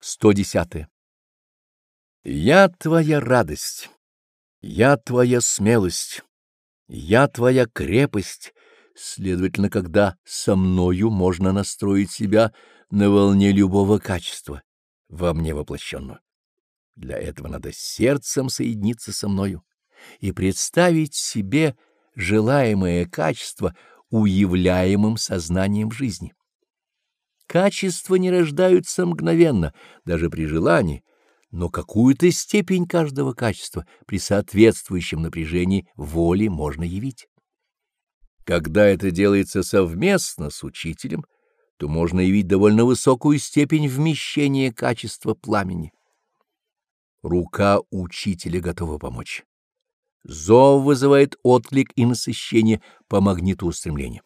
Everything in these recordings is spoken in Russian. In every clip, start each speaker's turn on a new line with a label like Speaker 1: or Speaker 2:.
Speaker 1: 110. Я твоя радость, я твоя смелость, я твоя крепость, следовательно, когда со мною можно настроить себя на волне любого качества, во мне воплощенного. Для этого надо сердцем соединиться со мною и представить себе желаемое качество уявляемым сознанием жизни. Качества не рождаются мгновенно, даже при желании, но какую-то степень каждого качества при соответствующем напряжении воли можно явить. Когда это делается совместно с учителем, то можно явить довольно высокую степень вмещения качества пламени. Рука учителя готова помочь. Зов вызывает отклик и насыщение по магниту устремления.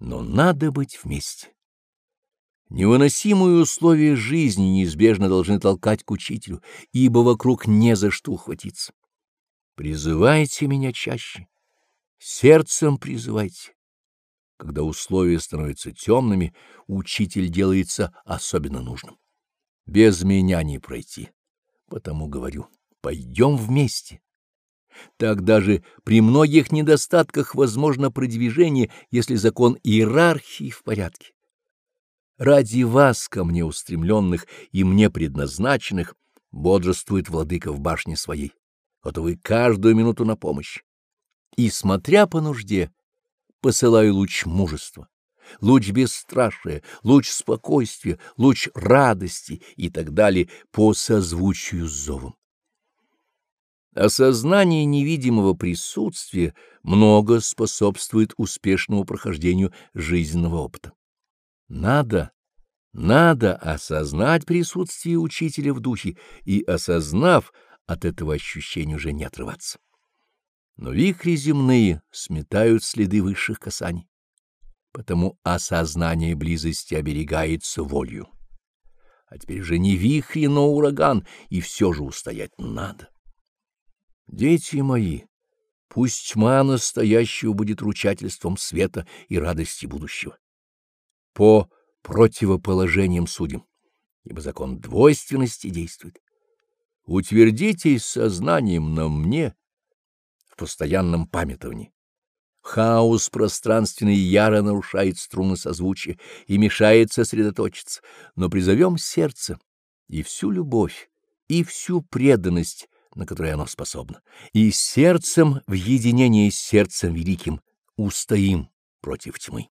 Speaker 1: Но надо быть вместе. Невыносимые условия жизни неизбежно должны толкать к учителю, ибо вокруг не за что ухватиться. Призывайте меня чаще, сердцем призывайте. Когда условия становятся темными, учитель делается особенно нужным. Без меня не пройти, потому говорю, пойдем вместе. Так даже при многих недостатках возможно продвижение, если закон иерархии в порядке ради вас, ко мне устремленных и мне предназначенных, бодрствует владыка в башне своей, готовый каждую минуту на помощь. И, смотря по нужде, посылаю луч мужества, луч бесстрашия, луч спокойствия, луч радости и так далее по созвучию с зовом. Осознание невидимого присутствия много способствует успешному прохождению жизненного опыта. Надо, надо осознать присутствие учителя в духе и, осознав, от этого ощущения уже не отрываться. Но вихри земные сметают следы высших касаний. Потому осознание близости оберегается волью. А теперь же не вихри, но ураган, и все же устоять надо. Дети мои, пусть тьма настоящего будет ручательством света и радости будущего по противоположениям судим, ибо закон двойственности действует. Утвердитесь сознанием на мне в постоянном памятовании. Хаос пространственный яро нарушает струны созвучия и мешает сосредоточиться, но призовем сердце и всю любовь, и всю преданность, на которую оно способно, и сердцем в единении с сердцем великим устоим против тьмы.